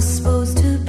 was supposed to